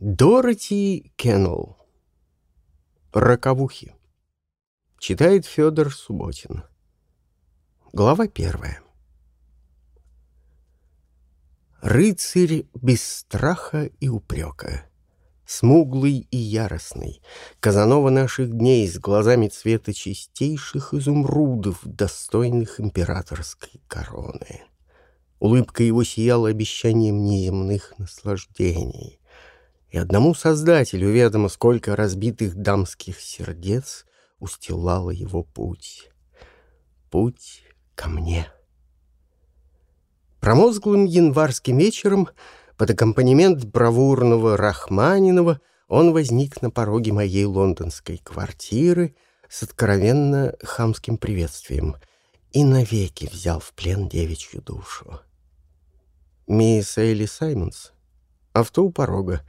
Дороти Кеннелл. Роковухи. Читает Федор Субботин. Глава первая. Рыцарь без страха и упрека. Смуглый и яростный, Казанова наших дней с глазами цвета чистейших изумрудов, достойных императорской короны. Улыбка его сияла обещанием неземных наслаждений и одному Создателю ведомо, сколько разбитых дамских сердец устилало его путь. Путь ко мне. Промозглым январским вечером под аккомпанемент бравурного Рахманинова он возник на пороге моей лондонской квартиры с откровенно хамским приветствием и навеки взял в плен девичью душу. «Мисс Элли Саймонс, авто у порога»,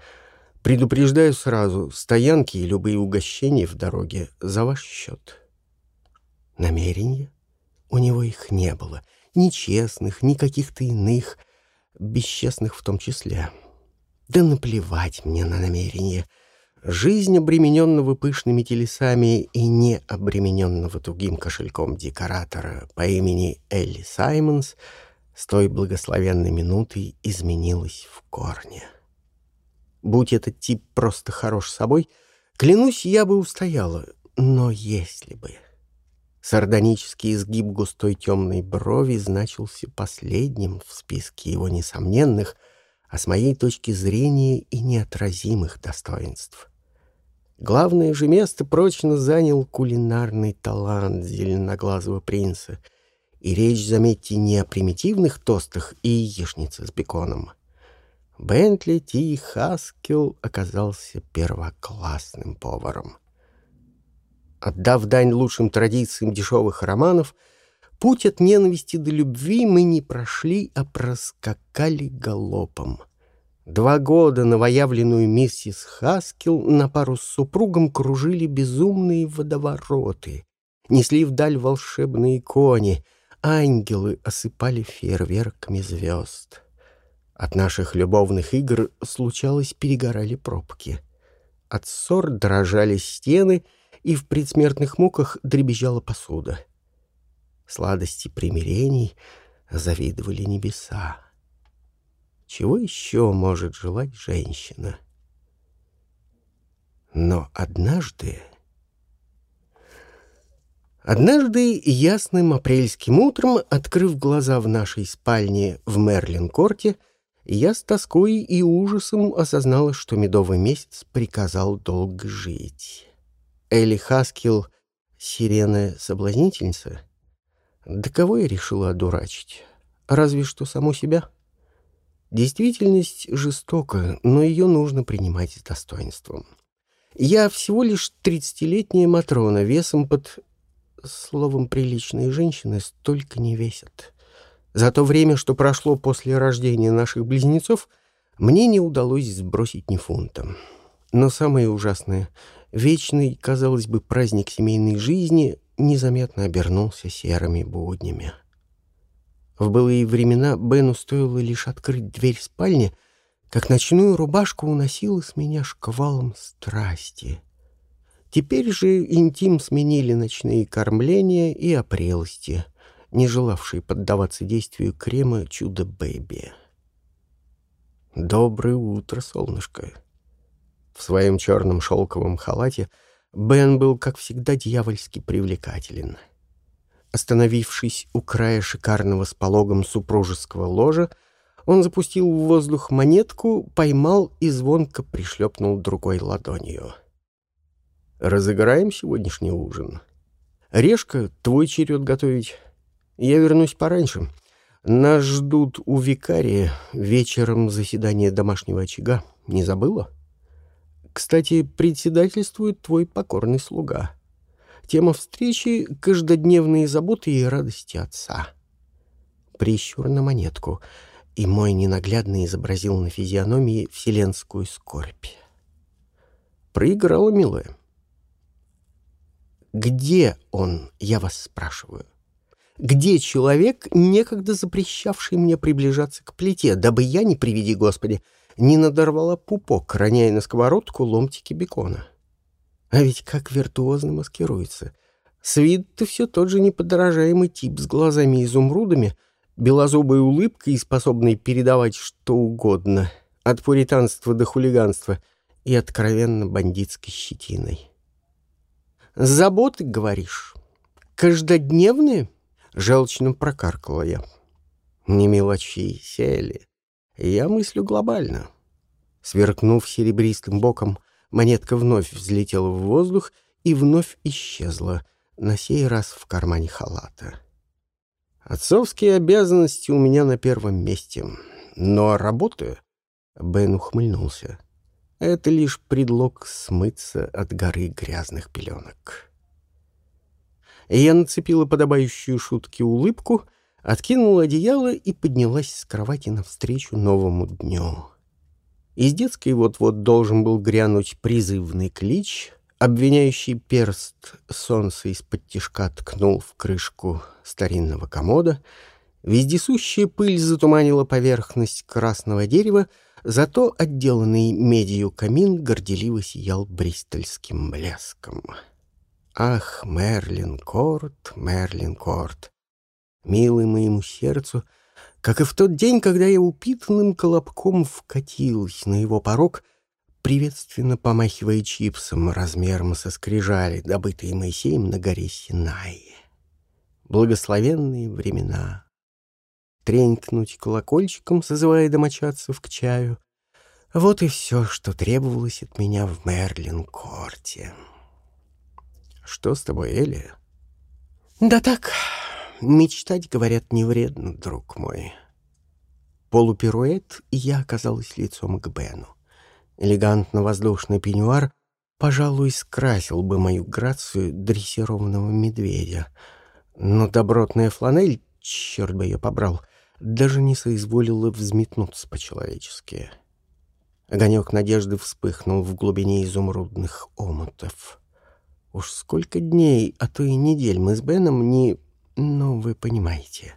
Предупреждаю сразу, стоянки и любые угощения в дороге за ваш счет. Намерения? У него их не было. Ни честных, ни каких-то иных, бесчестных в том числе. Да наплевать мне на намерения. Жизнь обремененного пышными телесами и не обремененного тугим кошельком декоратора по имени Элли Саймонс с той благословенной минутой изменилась в корне. Будь этот тип просто хорош собой, клянусь, я бы устояла. Но если бы... Сардонический изгиб густой темной брови значился последним в списке его несомненных, а с моей точки зрения и неотразимых достоинств. Главное же место прочно занял кулинарный талант зеленоглазого принца. И речь, заметьте, не о примитивных тостах и яичнице с беконом — Бентли Ти Хаскил оказался первоклассным поваром. Отдав дань лучшим традициям дешевых романов, путь от ненависти до любви мы не прошли, а проскакали галопом. Два года новоявленную миссис Хаскил на пару с супругом кружили безумные водовороты, несли вдаль волшебные кони, ангелы осыпали фейерверками звезд. От наших любовных игр, случалось, перегорали пробки. От ссор дрожали стены, и в предсмертных муках дребезжала посуда. Сладости примирений завидовали небеса. Чего еще может желать женщина? Но однажды... Однажды ясным апрельским утром, открыв глаза в нашей спальне в Мерлин-корте, я с тоской и ужасом осознала, что медовый месяц приказал долго жить. Элли Хаскил — сирена-соблазнительница? Да кого я решила одурачить? Разве что саму себя? Действительность жестока, но ее нужно принимать с достоинством. Я всего лишь тридцатилетняя Матрона, весом под... Словом, приличные женщины столько не весят. За то время, что прошло после рождения наших близнецов, мне не удалось сбросить ни фунта. Но самое ужасное — вечный, казалось бы, праздник семейной жизни незаметно обернулся серыми буднями. В былые времена Бену стоило лишь открыть дверь спальни, как ночную рубашку уносила с меня шквалом страсти. Теперь же интим сменили ночные кормления и опрелости — не желавший поддаваться действию крема «Чудо-бэби». «Доброе утро, солнышко!» В своем черном шелковом халате Бен был, как всегда, дьявольски привлекателен. Остановившись у края шикарного с пологом супружеского ложа, он запустил в воздух монетку, поймал и звонко пришлепнул другой ладонью. «Разыграем сегодняшний ужин. Решка, твой черед готовить. Я вернусь пораньше. Нас ждут у викария вечером заседание домашнего очага. Не забыла? Кстати, председательствует твой покорный слуга. Тема встречи — каждодневные заботы и радости отца. Прищур на монетку, и мой ненаглядно изобразил на физиономии вселенскую скорбь. Проиграла, милая. «Где он, я вас спрашиваю?» Где человек, некогда запрещавший мне приближаться к плите, дабы я, не приведи Господи, не надорвала пупок, роняя на сковородку ломтики бекона. А ведь как виртуозно маскируется. С виду все тот же неподражаемый тип с глазами-изумрудами, белозубой улыбкой, способной передавать что угодно, от пуританства до хулиганства и откровенно бандитской щетиной. «Заботы, говоришь? Каждодневные?» — желчно прокаркала я. «Не мелочи, сели. Я мыслю глобально». Сверкнув серебристым боком, монетка вновь взлетела в воздух и вновь исчезла, на сей раз в кармане халата. Отцовские обязанности у меня на первом месте, но работаю. Бен ухмыльнулся. Это лишь предлог смыться от горы грязных пеленок. Я нацепила подобающую шутке улыбку, откинула одеяло и поднялась с кровати навстречу новому дню. Из детской вот-вот должен был грянуть призывный клич, обвиняющий перст солнца из-под тишка ткнул в крышку старинного комода, вездесущая пыль затуманила поверхность красного дерева, Зато отделанный медью камин горделиво сиял бристольским блеском. Ах, Мерлин Корт, Мерлин Корт, милый моему сердцу, как и в тот день, когда я упитанным колобком вкатилась на его порог, приветственно помахивая чипсом размером со скрижали, добытые Моисеем на горе Синай. Благословенные времена тренькнуть колокольчиком, созывая домочадцев к чаю. Вот и все, что требовалось от меня в Мерлин-корте. Что с тобой, Элия? Да так, мечтать, говорят, не вредно, друг мой. Полупируэт, и я оказалась лицом к Бену. Элегантно-воздушный пеньюар, пожалуй, скрасил бы мою грацию дрессированного медведя. Но добротная фланель, черт бы ее побрал, даже не соизволила взметнуться по-человечески. Огонек надежды вспыхнул в глубине изумрудных омутов. Уж сколько дней, а то и недель мы с Беном не... Ну, вы понимаете.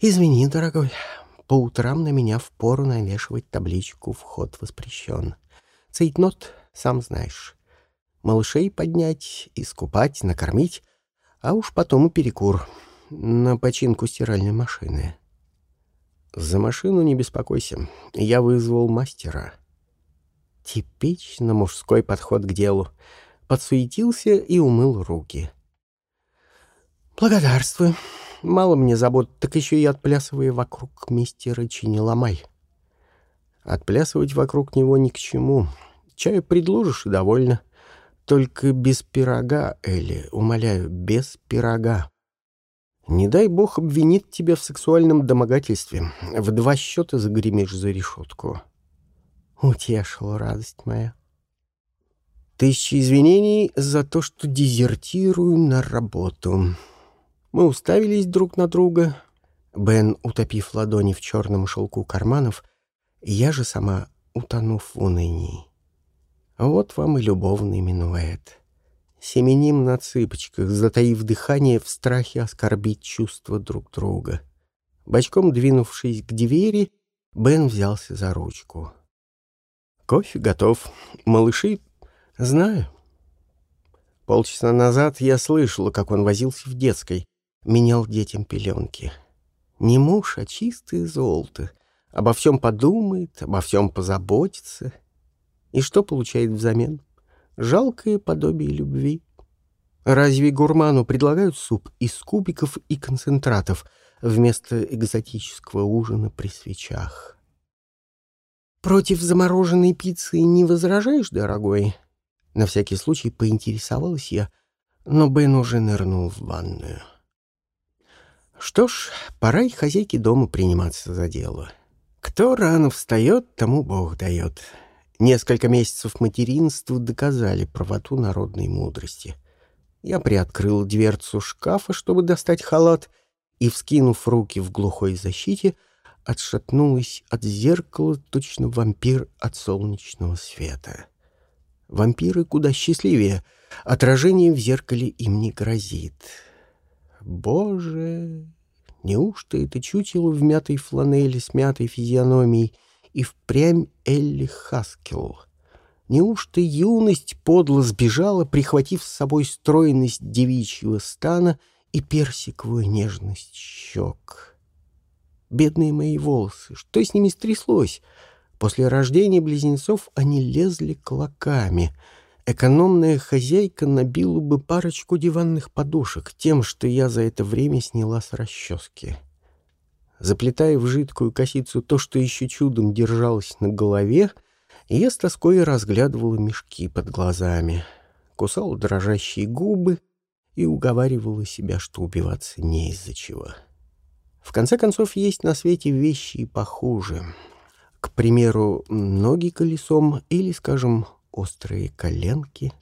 Извини, дорогой, по утрам на меня впору навешивать табличку «Вход воспрещен». Цейтнот, сам знаешь. Малышей поднять, искупать, накормить, а уж потом и перекур — на починку стиральной машины. За машину не беспокойся, я вызвал мастера. Типично мужской подход к делу. Подсуетился и умыл руки. Благодарствую. Мало мне забот, так еще и отплясывая вокруг мистера Чини ломай. Отплясывать вокруг него ни к чему. Чаю предложишь и довольно. Только без пирога, Элли, умоляю, без пирога. Не дай бог обвинит тебя в сексуальном домогательстве. В два счета загремишь за решетку. Утешила радость моя. Тысячи извинений за то, что дезертирую на работу. Мы уставились друг на друга. Бен, утопив ладони в черном шелку карманов, я же сама, утонув в унынии. Вот вам и любовный минуэт. Семеним на цыпочках, затаив дыхание в страхе оскорбить чувства друг друга. Бочком двинувшись к двери, Бен взялся за ручку. «Кофе готов. Малыши...» «Знаю». Полчаса назад я слышала, как он возился в детской, менял детям пеленки. Не муж, а чистое золото. Обо всем подумает, обо всем позаботится. И что получает взамен? — жалкое подобие любви. Разве гурману предлагают суп из кубиков и концентратов вместо экзотического ужина при свечах? Против замороженной пиццы не возражаешь, дорогой? На всякий случай поинтересовалась я, но Бен уже нырнул в ванную. Что ж, пора и хозяйке дома приниматься за дело. Кто рано встает, тому Бог дает. Несколько месяцев материнства доказали правоту народной мудрости. Я приоткрыл дверцу шкафа, чтобы достать халат, и, вскинув руки в глухой защите, отшатнулась от зеркала точно вампир от солнечного света. Вампиры куда счастливее, отражение в зеркале им не грозит. Боже, неужто это чутило в мятой фланели с мятой физиономией и впрямь Элли Хаскелл. Неужто юность подло сбежала, прихватив с собой стройность девичьего стана и персиковую нежность щек? Бедные мои волосы, что с ними стряслось? После рождения близнецов они лезли клоками. Экономная хозяйка набила бы парочку диванных подушек тем, что я за это время сняла с расчески. Заплетая в жидкую косицу то, что еще чудом держалось на голове, я с тоской разглядывала мешки под глазами, кусала дрожащие губы и уговаривала себя, что убиваться не из-за чего. В конце концов, есть на свете вещи и похуже. К примеру, ноги колесом или, скажем, острые коленки.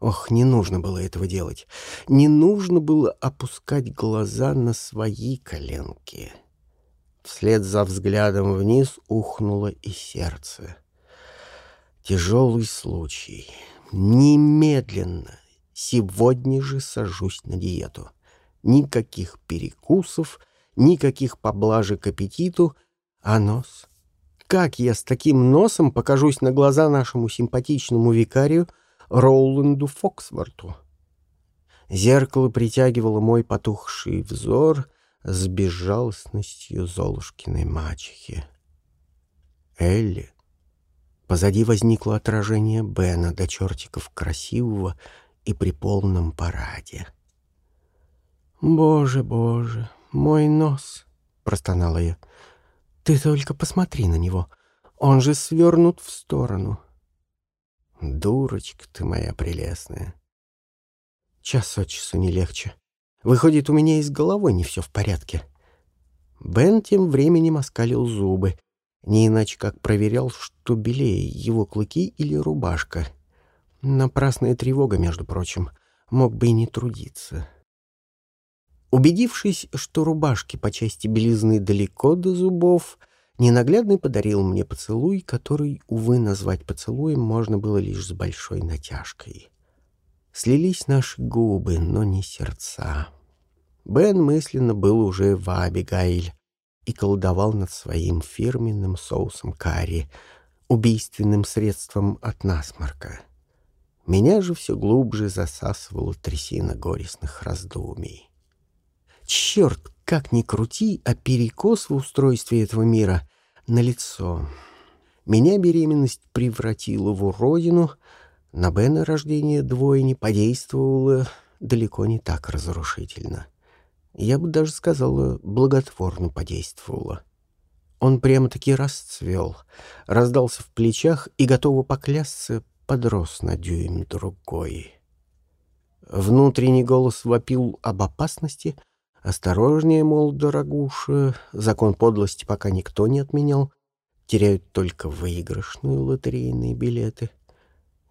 Ох, не нужно было этого делать. Не нужно было опускать глаза на свои коленки. Вслед за взглядом вниз ухнуло и сердце. Тяжелый случай. Немедленно, сегодня же сажусь на диету. Никаких перекусов, никаких поблажек аппетиту, а нос. Как я с таким носом покажусь на глаза нашему симпатичному викарию Роуланду Фоксворту? Зеркало притягивало мой потухший взор с безжалостностью Золушкиной мачехи. Элли Позади возникло отражение Бена до чертиков красивого и при полном параде. «Боже, боже, мой нос!» — простонала я. «Ты только посмотри на него. Он же свернут в сторону». «Дурочка ты моя прелестная!» Час от часу не легче. Выходит, у меня и с головой не все в порядке. Бен тем временем оскалил зубы, не иначе как проверял, что белее, его клыки или рубашка. Напрасная тревога, между прочим. Мог бы и не трудиться. Убедившись, что рубашки по части белизны далеко до зубов, ненаглядный подарил мне поцелуй, который, увы, назвать поцелуем можно было лишь с большой натяжкой. Слились наши губы, но не сердца. Бен мысленно был уже в Абигаиль, и колдовал над своим фирменным соусом карри, убийственным средством от насморка. Меня же все глубже засасывала трясина горестных раздумий. Черт, как ни крути, а перекос в устройстве этого мира на лицо. Меня беременность превратила в уродину, на Бена рождение двойни подействовало далеко не так разрушительно я бы даже сказала, благотворно подействовала. Он прямо-таки расцвел, раздался в плечах и, готово поклясться, подрос на дюйм другой. Внутренний голос вопил об опасности. Осторожнее, мол, дорогуша, закон подлости пока никто не отменял. Теряют только выигрышные лотерейные билеты.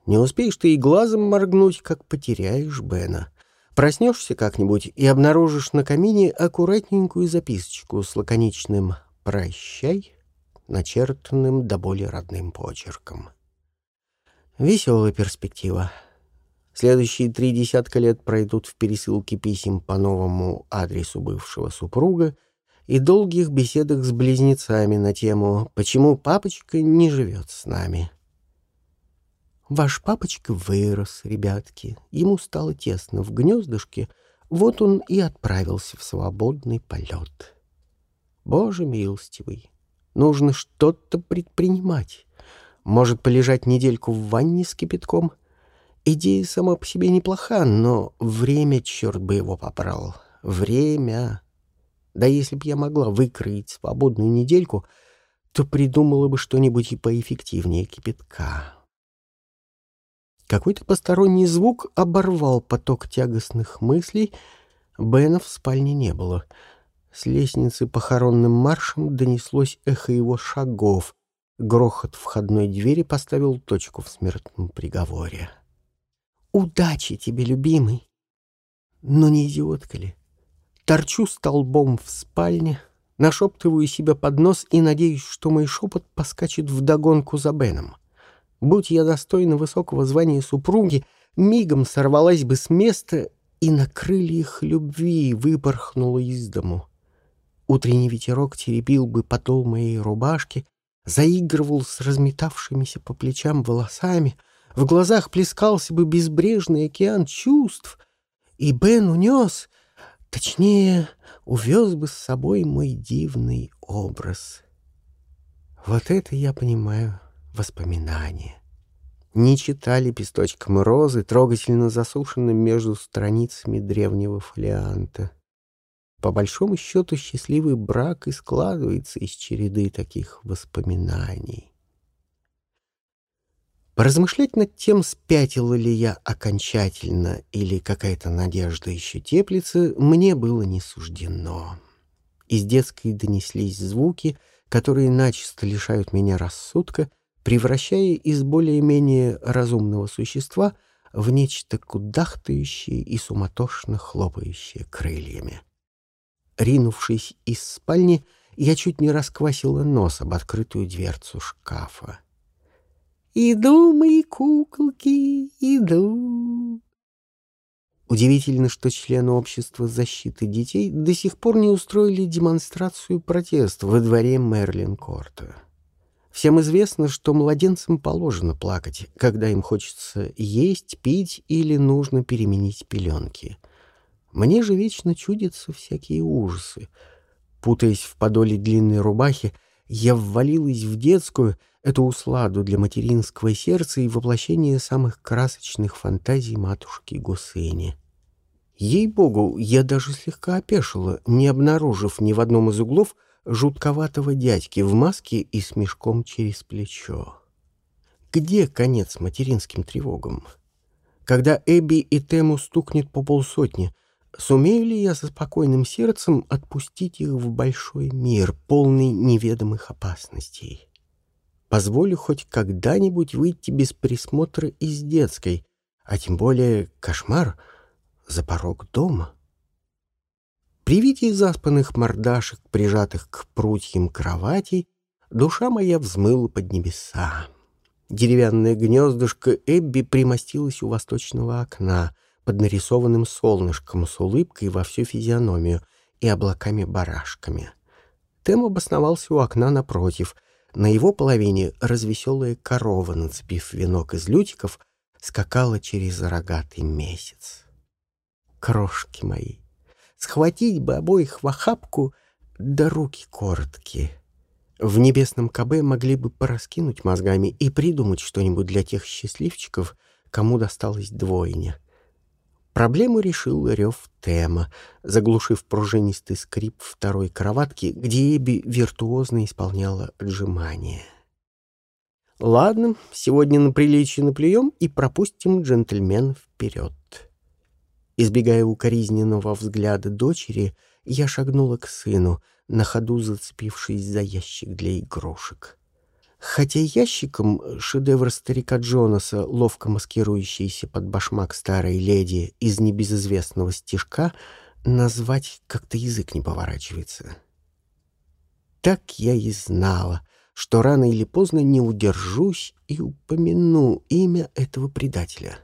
Не успеешь ты и глазом моргнуть, как потеряешь Бена. Проснешься как-нибудь и обнаружишь на камине аккуратненькую записочку с лаконичным «Прощай», начертанным до боли родным почерком. Веселая перспектива. Следующие три десятка лет пройдут в пересылке писем по новому адресу бывшего супруга и долгих беседах с близнецами на тему «Почему папочка не живет с нами?». Ваш папочка вырос, ребятки. Ему стало тесно в гнездышке. Вот он и отправился в свободный полет. Боже милостивый, нужно что-то предпринимать. Может, полежать недельку в ванне с кипятком? Идея сама по себе неплоха, но время, черт бы его попрал. Время. Да если б я могла выкроить свободную недельку, то придумала бы что-нибудь и поэффективнее кипятка. Какой-то посторонний звук оборвал поток тягостных мыслей. Бена в спальне не было. С лестницы похоронным маршем донеслось эхо его шагов. Грохот входной двери поставил точку в смертном приговоре. «Удачи тебе, любимый!» Но не идиотка ли? Торчу столбом в спальне, нашептываю себя под нос и надеюсь, что мой шепот поскачет вдогонку за Беном. Будь я достойна высокого звания супруги, мигом сорвалась бы с места и на крыльях любви выпорхнула из дому. Утренний ветерок теребил бы подол моей рубашки, заигрывал с разметавшимися по плечам волосами, в глазах плескался бы безбрежный океан чувств, и Бен унес, точнее, увез бы с собой мой дивный образ. Вот это я понимаю воспоминания. Не читали песточком розы, трогательно засушенным между страницами древнего фолианта. По большому счету, счастливый брак и складывается из череды таких воспоминаний. Поразмышлять над тем, спятила ли я окончательно или какая-то надежда еще теплится, мне было не суждено. Из детской донеслись звуки, которые начисто лишают меня рассудка, превращая из более-менее разумного существа в нечто кудахтающее и суматошно хлопающее крыльями. Ринувшись из спальни, я чуть не расквасила нос об открытую дверцу шкафа. «Иду, мои куколки, иду!» Удивительно, что члены общества защиты детей до сих пор не устроили демонстрацию протеста во дворе Мерлин-Корта. Всем известно, что младенцам положено плакать, когда им хочется есть, пить или нужно переменить пеленки — мне же вечно чудятся всякие ужасы. Путаясь в подоле длинной рубахи, я ввалилась в детскую, эту усладу для материнского сердца и воплощение самых красочных фантазий матушки Гусыни. Ей-богу, я даже слегка опешила, не обнаружив ни в одном из углов жутковатого дядьки в маске и с мешком через плечо. Где конец материнским тревогам? Когда Эбби и Тему стукнет по полсотни, Сумею ли я со спокойным сердцем отпустить их в большой мир, полный неведомых опасностей? Позволю хоть когда-нибудь выйти без присмотра из детской, а тем более кошмар за порог дома. При виде заспанных мордашек, прижатых к прутьям кроватей, душа моя взмыла под небеса. Деревянное гнездышко Эбби примостилось у восточного окна — под нарисованным солнышком с улыбкой во всю физиономию и облаками-барашками. Тем обосновался у окна напротив. На его половине развеселая корова, нацепив венок из лютиков, скакала через рогатый месяц. Крошки мои, схватить бы обоих в охапку, да руки короткие. В небесном КБ могли бы пораскинуть мозгами и придумать что-нибудь для тех счастливчиков, кому досталась двойня. Проблему решил рев Тема, заглушив пружинистый скрип второй кроватки, где Эбби виртуозно исполняла отжимания. «Ладно, сегодня на приличие наплюем и пропустим джентльмен вперед». Избегая укоризненного взгляда дочери, я шагнула к сыну, на ходу зацепившись за ящик для игрушек. Хотя ящиком шедевр старика Джонаса, ловко маскирующийся под башмак старой леди из небезызвестного стишка, назвать как-то язык не поворачивается. Так я и знала, что рано или поздно не удержусь и упомяну имя этого предателя.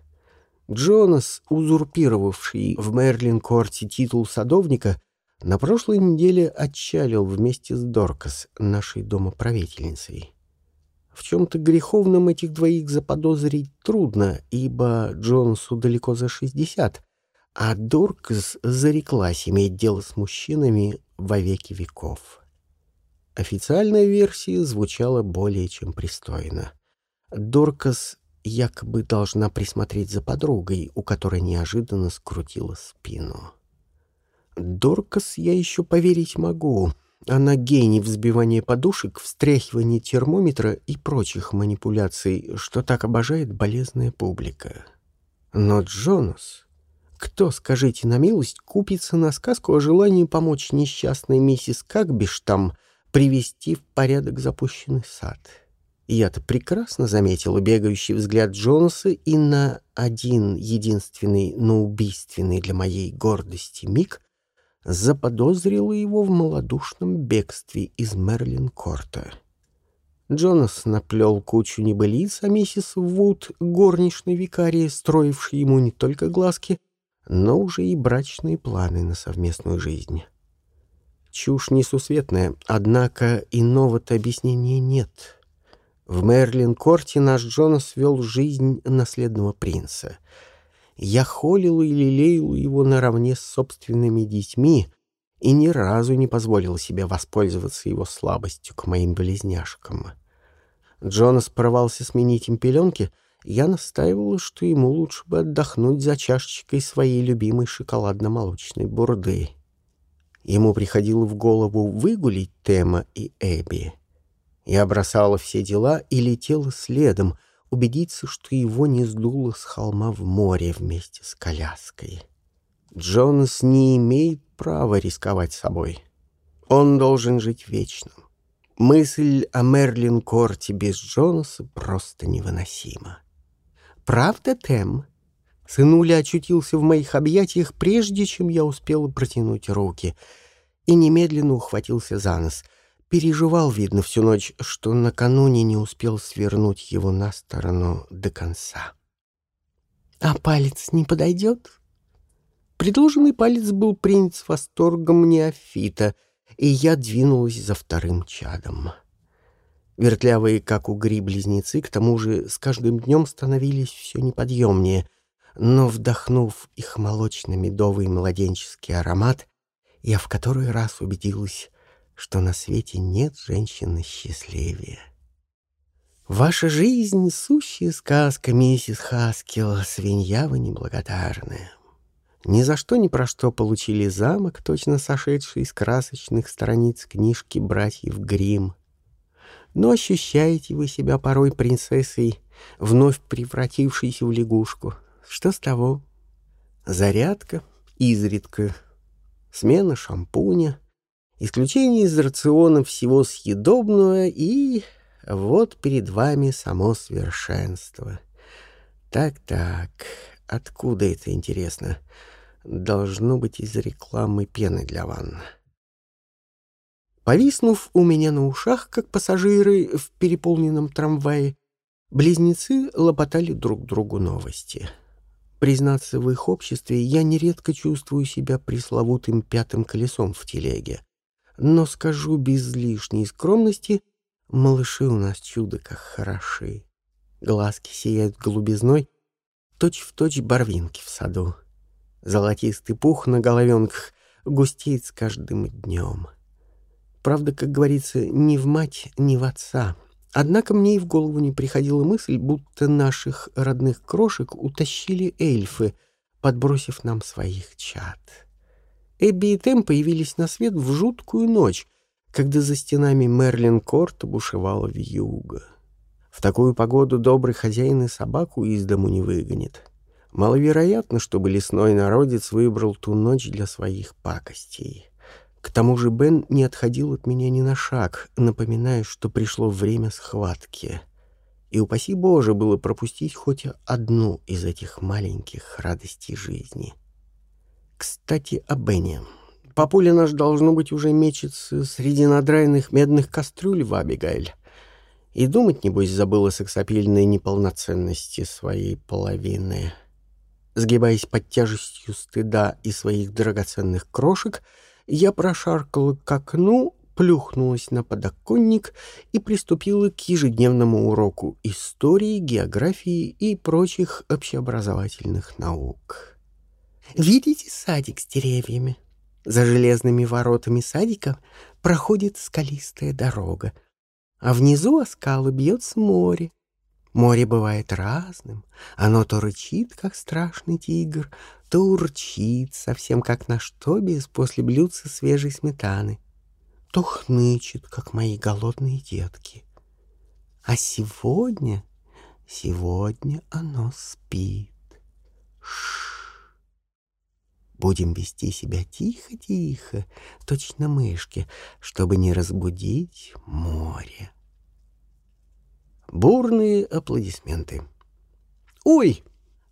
Джонас, узурпировавший в Мерлин-корте титул садовника, на прошлой неделе отчалил вместе с Доркас, нашей домоправительницей. В чем-то греховном этих двоих заподозрить трудно, ибо Джонсу далеко за шестьдесят, а Доркас зареклась иметь дело с мужчинами во веки веков. Официальная версия звучала более чем пристойно. Доркас якобы должна присмотреть за подругой, у которой неожиданно скрутила спину. Доркас я еще поверить могу — она гений взбивания подушек, встряхивания термометра и прочих манипуляций, что так обожает болезная публика. Но Джонас... Кто, скажите на милость, купится на сказку о желании помочь несчастной миссис Какбиш там привести в порядок запущенный сад? Я-то прекрасно заметил бегающий взгляд Джонаса и на один единственный, но убийственный для моей гордости миг заподозрила его в малодушном бегстве из Мерлин-Корта. Джонас наплел кучу небылиц, а миссис Вуд, горничной викарии, строившей ему не только глазки, но уже и брачные планы на совместную жизнь. Чушь несусветная, однако иного-то объяснения нет. В Мерлин-корте наш Джонас вел жизнь наследного принца. Я холил и лелеял его наравне с собственными детьми и ни разу не позволил себе воспользоваться его слабостью к моим близняшкам. Джонас порвался сменить им пеленки, я настаивала, что ему лучше бы отдохнуть за чашечкой своей любимой шоколадно-молочной бурды. Ему приходило в голову выгулить Тема и Эбби. Я бросала все дела и летела следом, убедиться, что его не сдуло с холма в море вместе с коляской. Джонас не имеет права рисковать собой. Он должен жить вечно. Мысль о Мерлин Корте без Джонаса просто невыносима. «Правда, Тем?» Сынуля очутился в моих объятиях, прежде чем я успела протянуть руки, и немедленно ухватился за нос. Переживал, видно, всю ночь, что накануне не успел свернуть его на сторону до конца. «А палец не подойдет?» Предложенный палец был принят с восторгом неофита, и я двинулась за вторым чадом. Вертлявые, как угри, близнецы, к тому же, с каждым днем становились все неподъемнее — но, вдохнув их молочно-медовый младенческий аромат, я в который раз убедилась, что на свете нет женщины счастливее. Ваша жизнь — сущая сказка, миссис Хаскил, свинья вы неблагодарная. Ни за что ни про что получили замок, точно сошедший из красочных страниц книжки братьев Гримм. Но ощущаете вы себя порой принцессой, вновь превратившейся в лягушку — что с того? Зарядка, изредка, смена шампуня, исключение из рациона всего съедобного и вот перед вами само совершенство. Так-так, откуда это интересно? Должно быть из рекламы пены для ванн. Повиснув у меня на ушах, как пассажиры в переполненном трамвае, близнецы лопотали друг другу новости — Признаться, в их обществе я нередко чувствую себя пресловутым пятым колесом в телеге. Но скажу без лишней скромности, малыши у нас чудо как хороши. Глазки сияют голубизной, точь-в-точь точь барвинки в саду. Золотистый пух на головенках густеет с каждым днем. Правда, как говорится, ни в мать, ни в отца — Однако мне и в голову не приходила мысль, будто наших родных крошек утащили эльфы, подбросив нам своих чад. Эбби и Тем появились на свет в жуткую ночь, когда за стенами Мерлин-Корта бушевала вьюга. В такую погоду добрый хозяин и собаку из дому не выгонит. Маловероятно, чтобы лесной народец выбрал ту ночь для своих пакостей. К тому же Бен не отходил от меня ни на шаг, напоминая, что пришло время схватки. И упаси Боже было пропустить хоть одну из этих маленьких радостей жизни. Кстати, о Бене. Папуля наш, должно быть, уже мечется среди надраенных медных кастрюль в Абигайль. И думать, небось, забыла о сексапильной неполноценности своей половины. Сгибаясь под тяжестью стыда и своих драгоценных крошек, я прошаркала к окну, плюхнулась на подоконник и приступила к ежедневному уроку истории, географии и прочих общеобразовательных наук. «Видите садик с деревьями? За железными воротами садика проходит скалистая дорога, а внизу о скалы бьется море. Море бывает разным. Оно то рычит, как страшный тигр, то урчит, совсем как на штобе после блюдца свежей сметаны, то хнычет, как мои голодные детки. А сегодня, сегодня оно спит. Ш Будем вести себя тихо-тихо, точно мышки, чтобы не разбудить море. Бурные аплодисменты. «Ой!»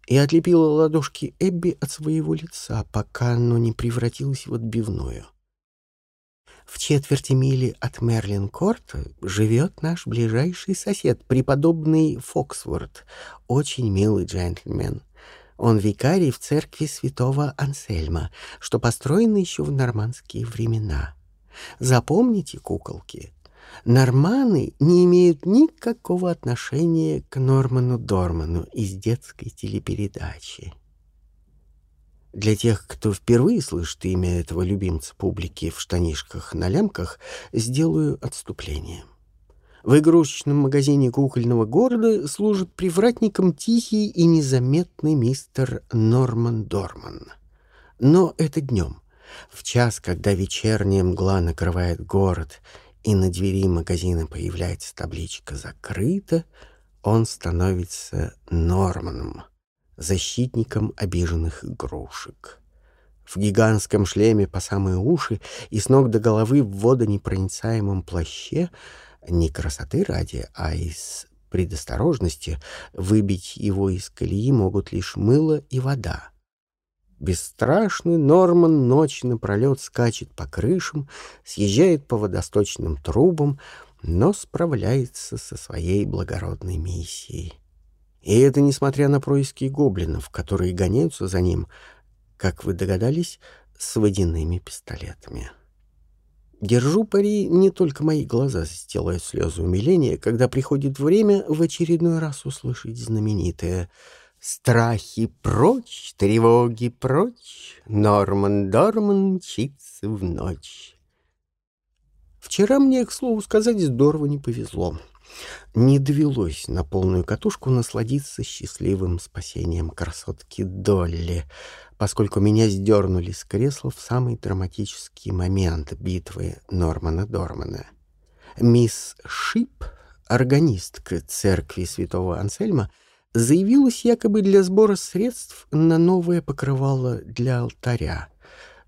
И отлепила ладошки Эбби от своего лица, пока оно не превратилось в отбивную. В четверти мили от Мерлин-Корта живет наш ближайший сосед, преподобный Фоксворд, очень милый джентльмен. Он викарий в церкви святого Ансельма, что построено еще в нормандские времена. Запомните, куколки, норманы не имеют никакого отношения к Норману Дорману из детской телепередачи. Для тех, кто впервые слышит имя этого любимца публики в штанишках на лямках, сделаю отступление. В игрушечном магазине кукольного города служит привратником тихий и незаметный мистер Норман Дорман. Но это днем, в час, когда вечерняя мгла накрывает город, и на двери магазина появляется табличка «Закрыто», он становится Норманом — защитником обиженных игрушек. В гигантском шлеме по самые уши и с ног до головы в водонепроницаемом плаще не красоты ради, а из предосторожности выбить его из колеи могут лишь мыло и вода. Бесстрашный Норман ночь напролет скачет по крышам, съезжает по водосточным трубам, но справляется со своей благородной миссией. И это несмотря на происки гоблинов, которые гоняются за ним, как вы догадались, с водяными пистолетами. Держу пари, не только мои глаза застилают слезы умиления, когда приходит время в очередной раз услышать знаменитое «Страхи прочь, тревоги прочь, Норман Дорман мчится в ночь». Вчера мне, к слову сказать, здорово не повезло не довелось на полную катушку насладиться счастливым спасением красотки Долли, поскольку меня сдернули с кресла в самый драматический момент битвы Нормана Дормана. Мисс Шип, органистка церкви святого Ансельма, заявилась якобы для сбора средств на новое покрывало для алтаря.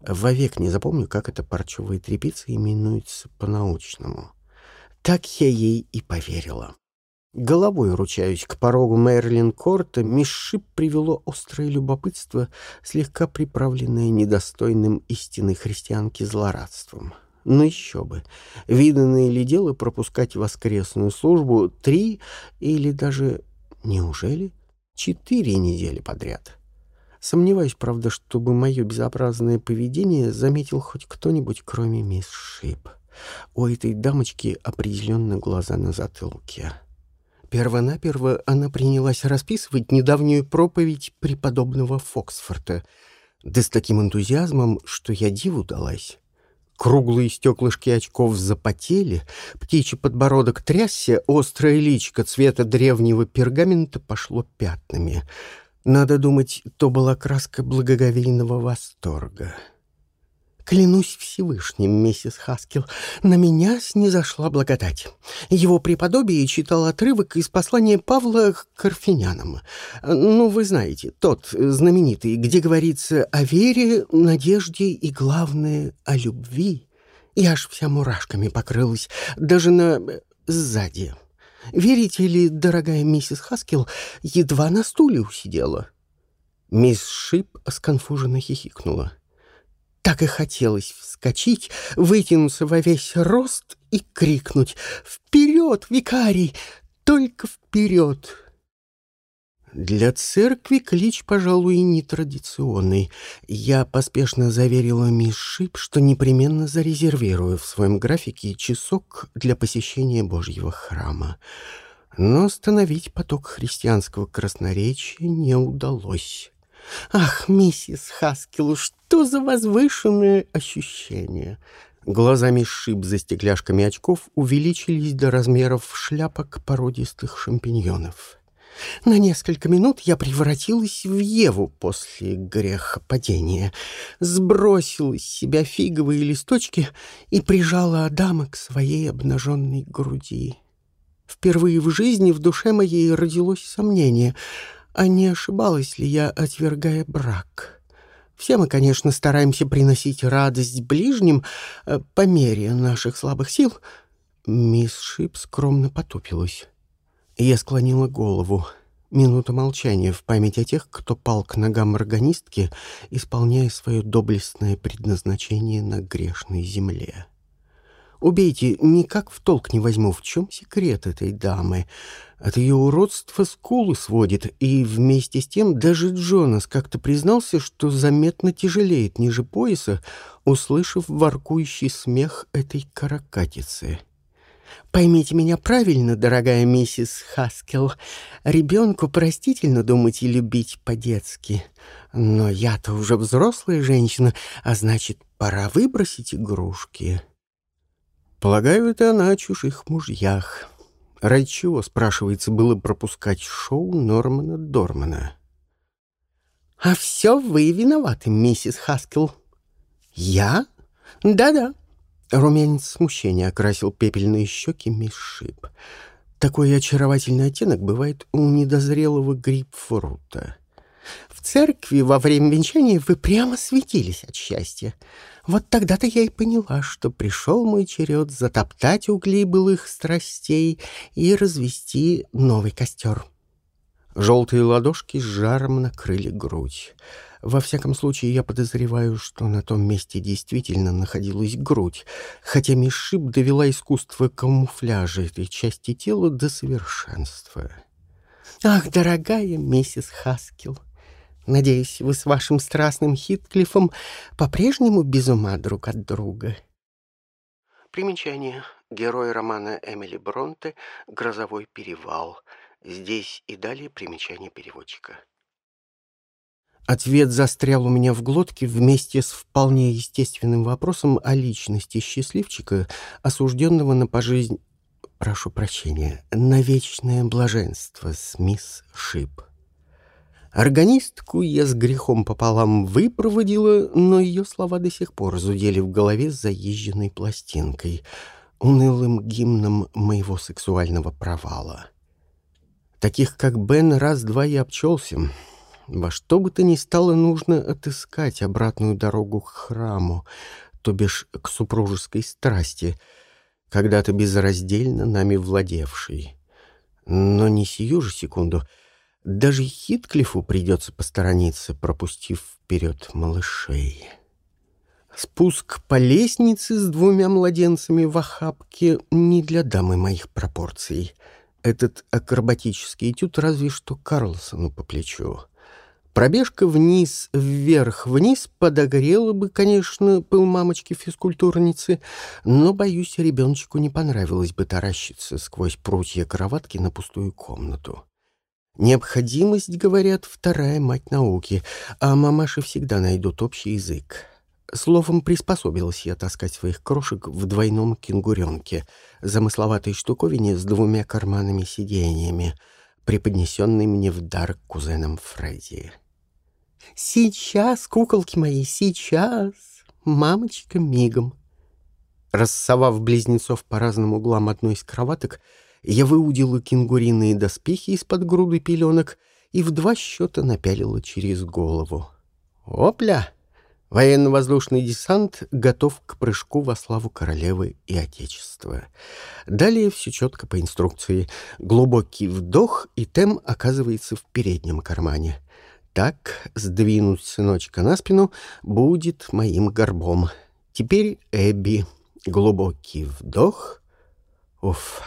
Вовек не запомню, как эта парчевая тряпица именуется по-научному. Так я ей и поверила. Головой ручаюсь к порогу Мерлин Корта, Мишип привело острое любопытство, слегка приправленное недостойным истинной христианки злорадством. Но еще бы, виданное ли дело пропускать воскресную службу три или даже, неужели, четыре недели подряд? Сомневаюсь, правда, чтобы мое безобразное поведение заметил хоть кто-нибудь, кроме мисс Шип. У этой дамочки определенно глаза на затылке. Первонаперво она принялась расписывать недавнюю проповедь преподобного Фоксфорта, да с таким энтузиазмом, что я диву далась. Круглые стеклышки очков запотели, птичий подбородок трясся, острое личико цвета древнего пергамента пошло пятнами. Надо думать, то была краска благоговейного восторга. Клянусь Всевышним, миссис Хаскил, на меня снизошла благодать. Его преподобие читал отрывок из послания Павла к Карфинянам. Ну, вы знаете, тот знаменитый, где говорится о вере, надежде и, главное, о любви. Я аж вся мурашками покрылась, даже на... сзади. Верите ли, дорогая миссис Хаскил, едва на стуле усидела. Мисс Шип сконфуженно хихикнула. Так и хотелось вскочить, вытянуться во весь рост и крикнуть «Вперед, викарий! Только вперед!» Для церкви клич, пожалуй, нетрадиционный. Я поспешно заверила мисс Шип, что непременно зарезервирую в своем графике часок для посещения Божьего храма. Но остановить поток христианского красноречия не удалось. «Ах, миссис Хаскил, что за возвышенное ощущение!» Глазами шип за стекляшками очков увеличились до размеров шляпок породистых шампиньонов. На несколько минут я превратилась в Еву после грехопадения, сбросила с себя фиговые листочки и прижала Адама к своей обнаженной груди. Впервые в жизни в душе моей родилось сомнение — а не ошибалась ли я, отвергая брак? Все мы, конечно, стараемся приносить радость ближним э, по мере наших слабых сил. Мисс Шип скромно потупилась. Я склонила голову. Минута молчания в память о тех, кто пал к ногам органистки, исполняя свое доблестное предназначение на грешной земле. Убейте, никак в толк не возьму, в чем секрет этой дамы. От ее уродства скулы сводит, и вместе с тем даже Джонас как-то признался, что заметно тяжелеет ниже пояса, услышав воркующий смех этой каракатицы. Поймите меня правильно, дорогая миссис Хаскел. Ребенку простительно думать и любить по-детски. Но я-то уже взрослая женщина, а значит, пора выбросить игрушки. Полагаю, это она о чужих мужьях. Ради чего, спрашивается, было пропускать шоу Нормана Дормана? «А все вы виноваты, миссис Хаскел». «Я? Да-да». Румянец смущения окрасил пепельные щеки мисс Шип. Такой очаровательный оттенок бывает у недозрелого грейпфрута. В церкви во время венчания вы прямо светились от счастья. Вот тогда-то я и поняла, что пришел мой черед затоптать угли былых страстей и развести новый костер. Желтые ладошки с жаром накрыли грудь. Во всяком случае, я подозреваю, что на том месте действительно находилась грудь, хотя Мишип довела искусство камуфляжа этой части тела до совершенства. «Ах, дорогая миссис Хаскил!» Надеюсь, вы с вашим страстным Хитклифом по-прежнему без ума друг от друга. Примечание. Герой романа Эмили Бронте «Грозовой перевал». Здесь и далее примечание переводчика. Ответ застрял у меня в глотке вместе с вполне естественным вопросом о личности счастливчика, осужденного на пожизнь... Прошу прощения, на вечное блаженство с мисс Шип. Органистку я с грехом пополам выпроводила, но ее слова до сих пор зудели в голове заезженной пластинкой, унылым гимном моего сексуального провала. Таких, как Бен, раз-два я обчелся. Во что бы то ни стало, нужно отыскать обратную дорогу к храму, то бишь к супружеской страсти, когда-то безраздельно нами владевшей. Но не сию же секунду — даже Хитклифу придется посторониться, пропустив вперед малышей. Спуск по лестнице с двумя младенцами в охапке не для дамы моих пропорций. Этот акробатический этюд разве что Карлсону по плечу. Пробежка вниз, вверх, вниз подогрела бы, конечно, пыл мамочки-физкультурницы, но, боюсь, ребеночку не понравилось бы таращиться сквозь прутья кроватки на пустую комнату. Необходимость, говорят, вторая мать науки, а мамаши всегда найдут общий язык. Словом, приспособилась я таскать своих крошек в двойном кенгуренке, замысловатой штуковине с двумя карманами-сиденьями, преподнесенной мне в дар кузеном Фредди. «Сейчас, куколки мои, сейчас! Мамочка мигом!» Рассовав близнецов по разным углам одной из кроваток, я выудила кенгуриные доспехи из-под груды пеленок и в два счета напялила через голову. Опля! Военно-воздушный десант готов к прыжку во славу королевы и отечества. Далее все четко по инструкции. Глубокий вдох, и тем оказывается в переднем кармане. Так, сдвинуть сыночка на спину будет моим горбом. Теперь Эбби. Глубокий вдох. Уф.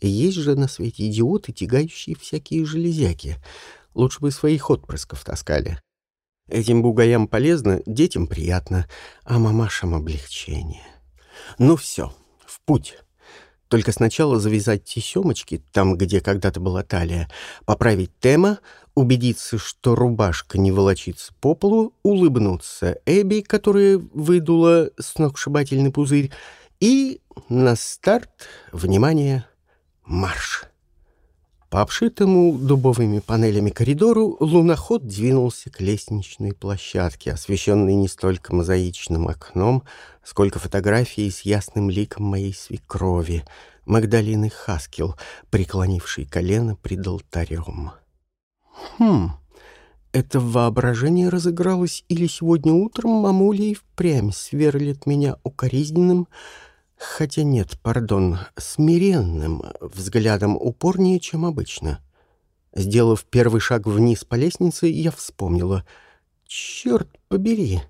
Есть же на свете идиоты, тягающие всякие железяки. Лучше бы своих отпрысков таскали. Этим бугаям полезно, детям приятно, а мамашам облегчение. Ну все, в путь. Только сначала завязать тесемочки, там, где когда-то была талия, поправить тема, убедиться, что рубашка не волочится по полу, улыбнуться Эбби, которая выдула сногсшибательный пузырь, и на старт, внимание, Марш! По обшитому дубовыми панелями коридору луноход двинулся к лестничной площадке, освещенной не столько мозаичным окном, сколько фотографией с ясным ликом моей свекрови, Магдалины Хаскил, преклонившей колено пред алтарем. Хм, это воображение разыгралось или сегодня утром мамуля и впрямь сверлит меня укоризненным, Хотя нет, пардон, смиренным взглядом упорнее, чем обычно. Сделав первый шаг вниз по лестнице, я вспомнила. Черт побери!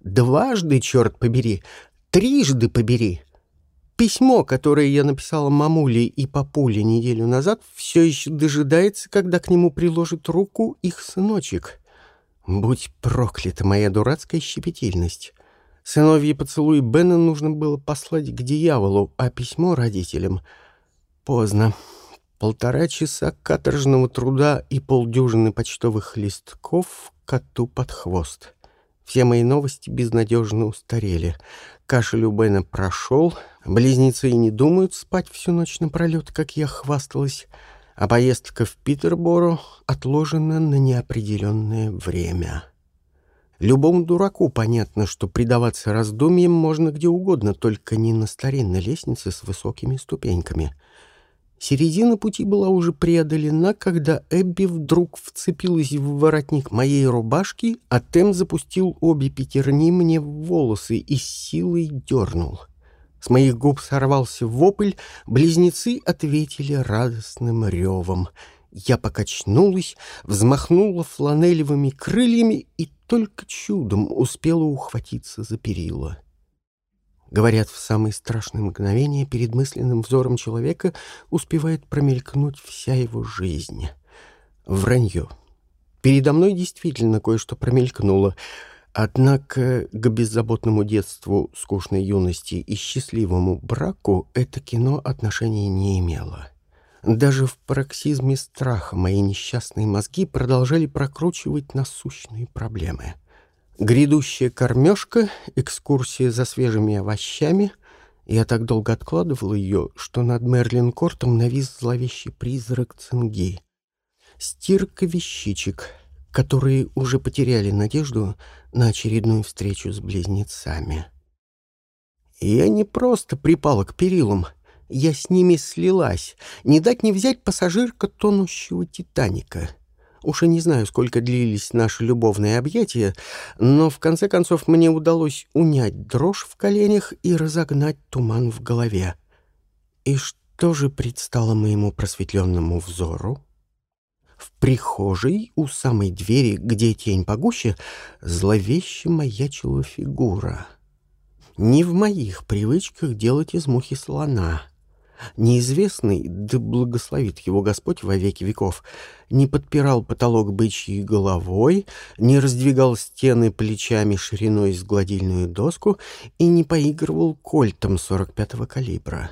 Дважды, черт побери! Трижды побери! Письмо, которое я написала мамуле и папуле неделю назад, все еще дожидается, когда к нему приложит руку их сыночек. Будь проклята моя дурацкая щепетильность. Сыновьи поцелуи Бена нужно было послать к дьяволу, а письмо родителям — поздно. Полтора часа каторжного труда и полдюжины почтовых листков коту под хвост. Все мои новости безнадежно устарели. Кашель у Бена прошел, близнецы и не думают спать всю ночь напролет, как я хвасталась, а поездка в Питерборо отложена на неопределенное время. Любому дураку понятно, что предаваться раздумьям можно где угодно, только не на старинной лестнице с высокими ступеньками — Середина пути была уже преодолена, когда Эбби вдруг вцепилась в воротник моей рубашки, а Тем запустил обе пятерни мне в волосы и силой дернул. С моих губ сорвался вопль, близнецы ответили радостным ревом. Я покачнулась, взмахнула фланелевыми крыльями и только чудом успела ухватиться за перила. Говорят, в самые страшные мгновения перед мысленным взором человека успевает промелькнуть вся его жизнь. Вранье. Передо мной действительно кое-что промелькнуло, однако к беззаботному детству, скучной юности и счастливому браку это кино отношения не имело. Даже в пароксизме страха мои несчастные мозги продолжали прокручивать насущные проблемы — Грядущая кормежка, экскурсия за свежими овощами. Я так долго откладывал ее, что над Мерлин-кортом навис зловещий призрак цинги. Стирка вещичек, которые уже потеряли надежду на очередную встречу с близнецами. Я не просто припала к перилам, я с ними слилась, не дать не взять пассажирка тонущего «Титаника». Уж и не знаю, сколько длились наши любовные объятия, но в конце концов мне удалось унять дрожь в коленях и разогнать туман в голове. И что же предстало моему просветленному взору? В прихожей у самой двери, где тень погуще, зловеще маячила фигура. Не в моих привычках делать из мухи слона — Неизвестный, да благословит его Господь во веки веков, не подпирал потолок бычьей головой, не раздвигал стены плечами шириной с гладильную доску и не поигрывал кольтом 45-го калибра.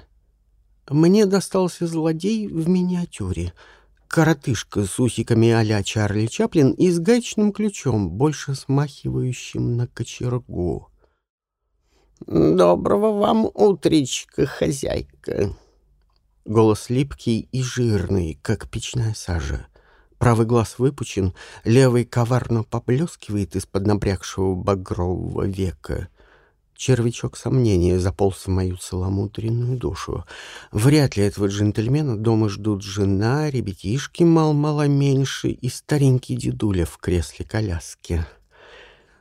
Мне достался злодей в миниатюре. Коротышка с усиками а Чарли Чаплин и с гаечным ключом, больше смахивающим на кочергу. «Доброго вам утречка, хозяйка!» Голос липкий и жирный, как печная сажа. Правый глаз выпучен, левый коварно поблескивает из-под напрягшего багрового века. Червячок сомнения заполз в мою целомудренную душу. Вряд ли этого джентльмена дома ждут жена, ребятишки мал-мало меньше и старенький дедуля в кресле коляски.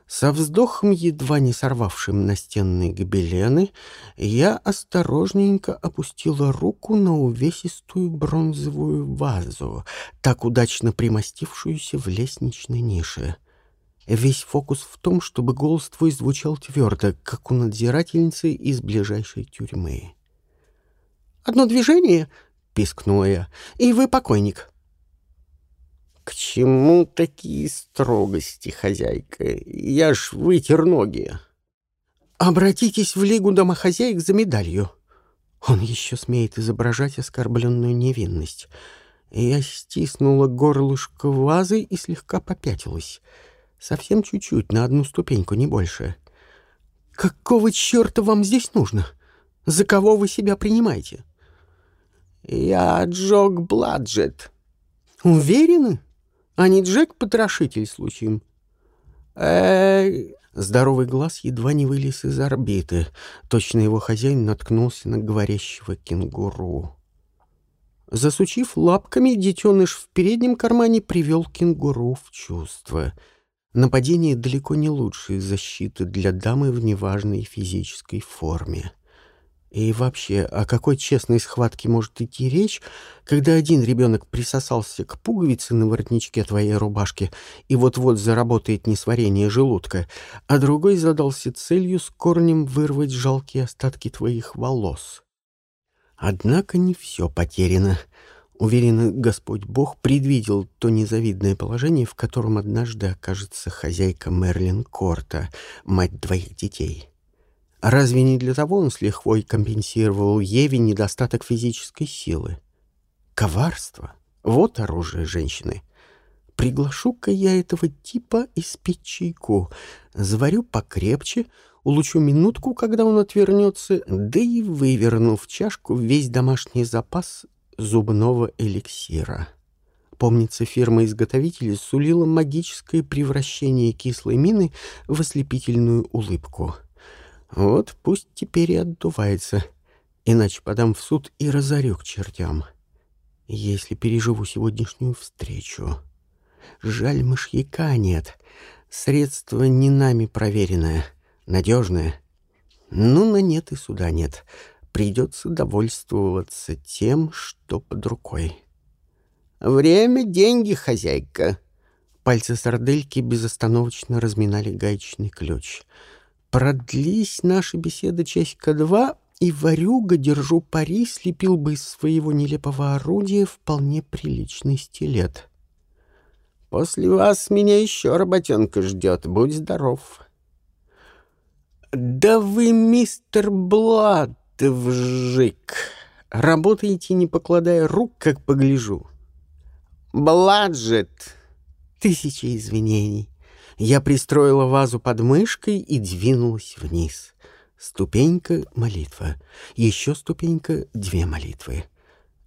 Со вздохом, едва не сорвавшим настенные гобелены, я осторожненько опустила руку на увесистую бронзовую вазу, так удачно примостившуюся в лестничной нише. Весь фокус в том, чтобы голос твой звучал твердо, как у надзирательницы из ближайшей тюрьмы. «Одно движение!» — пискнула я. «И вы покойник!» «К чему такие строгости, хозяйка? Я ж вытер ноги». «Обратитесь в Лигу домохозяек за медалью». Он еще смеет изображать оскорбленную невинность. Я стиснула горлышко вазы и слегка попятилась. Совсем чуть-чуть, на одну ступеньку, не больше. «Какого черта вам здесь нужно? За кого вы себя принимаете?» «Я Джок Бладжет». «Уверены?» А не Джек-потрошитель случаем? э Здоровый глаз едва не вылез из орбиты. Точно его хозяин наткнулся на говорящего кенгуру. Засучив лапками, детеныш в переднем кармане привел кенгуру в чувство. Нападение далеко не лучшая защита для дамы в неважной физической форме. И вообще, о какой честной схватке может идти речь, когда один ребенок присосался к пуговице на воротничке твоей рубашки и вот-вот заработает несварение желудка, а другой задался целью с корнем вырвать жалкие остатки твоих волос? Однако не все потеряно. Уверенно, Господь Бог предвидел то незавидное положение, в котором однажды окажется хозяйка Мерлин Корта, мать двоих детей. Разве не для того он с лихвой компенсировал Еве недостаток физической силы? Коварство — вот оружие женщины. Приглашу-ка я этого типа испить чайку, заварю покрепче, улучшу минутку, когда он отвернется, да и выверну в чашку весь домашний запас зубного эликсира. Помнится, фирма-изготовитель сулила магическое превращение кислой мины в ослепительную улыбку. Вот пусть теперь и отдувается, иначе подам в суд и разорю к чертям. Если переживу сегодняшнюю встречу. Жаль, мышьяка нет. Средство не нами проверенное, надежное. Ну, на нет и суда нет придется довольствоваться тем, что под рукой. «Время — деньги, хозяйка!» Пальцы сардельки безостановочно разминали гаечный ключ. «Продлись наши беседы часика два, и варюга, держу пари, слепил бы из своего нелепого орудия вполне приличный стилет. После вас меня еще работенка ждет, будь здоров». «Да вы, мистер Блад!» вжик. Работаете, не покладая рук, как погляжу. Бладжет. Тысячи извинений. Я пристроила вазу под мышкой и двинулась вниз. Ступенька — молитва. Еще ступенька — две молитвы.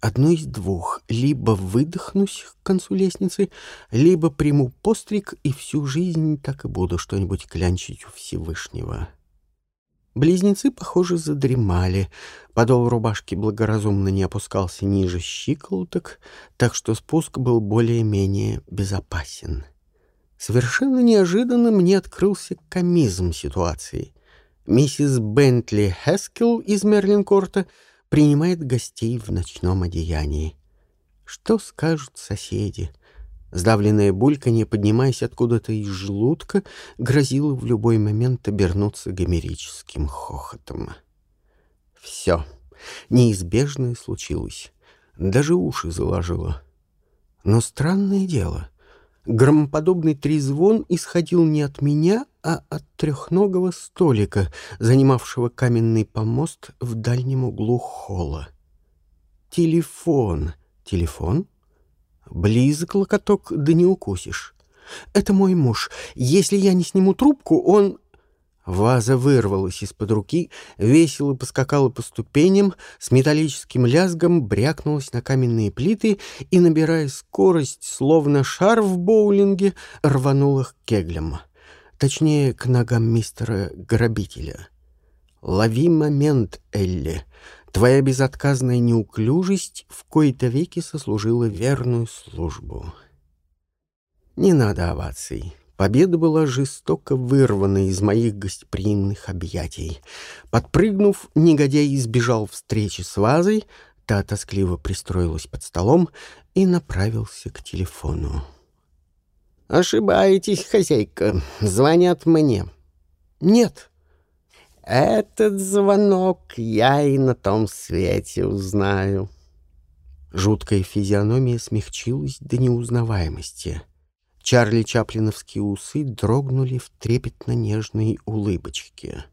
Одну из двух. Либо выдохнусь к концу лестницы, либо приму постриг и всю жизнь так и буду что-нибудь клянчить у Всевышнего. Близнецы, похоже, задремали. Подол рубашки благоразумно не опускался ниже щиколоток, так что спуск был более-менее безопасен. Совершенно неожиданно мне открылся комизм ситуации. Миссис Бентли Хескел из Мерлинкорта принимает гостей в ночном одеянии. Что скажут соседи? Сдавленное бульканье, поднимаясь откуда-то из желудка, грозило в любой момент обернуться гомерическим хохотом. Все. Неизбежное случилось. Даже уши заложило. Но странное дело. Громоподобный трезвон исходил не от меня, а от трехногого столика, занимавшего каменный помост в дальнем углу холла. Телефон. Телефон? Близок локоток, да не укусишь. Это мой муж. Если я не сниму трубку, он... Ваза вырвалась из-под руки, весело поскакала по ступеням, с металлическим лязгом брякнулась на каменные плиты и, набирая скорость, словно шар в боулинге, рванула к кеглям. Точнее, к ногам мистера-грабителя. «Лови момент, Элли!» Твоя безотказная неуклюжесть в кои-то веки сослужила верную службу. Не надо оваций. Победа была жестоко вырвана из моих гостеприимных объятий. Подпрыгнув, негодяй избежал встречи с вазой, та тоскливо пристроилась под столом и направился к телефону. «Ошибаетесь, хозяйка. Звонят мне». «Нет», этот звонок я и на том свете узнаю. Жуткая физиономия смягчилась до неузнаваемости. Чарли Чаплиновские усы дрогнули в трепетно-нежной улыбочке.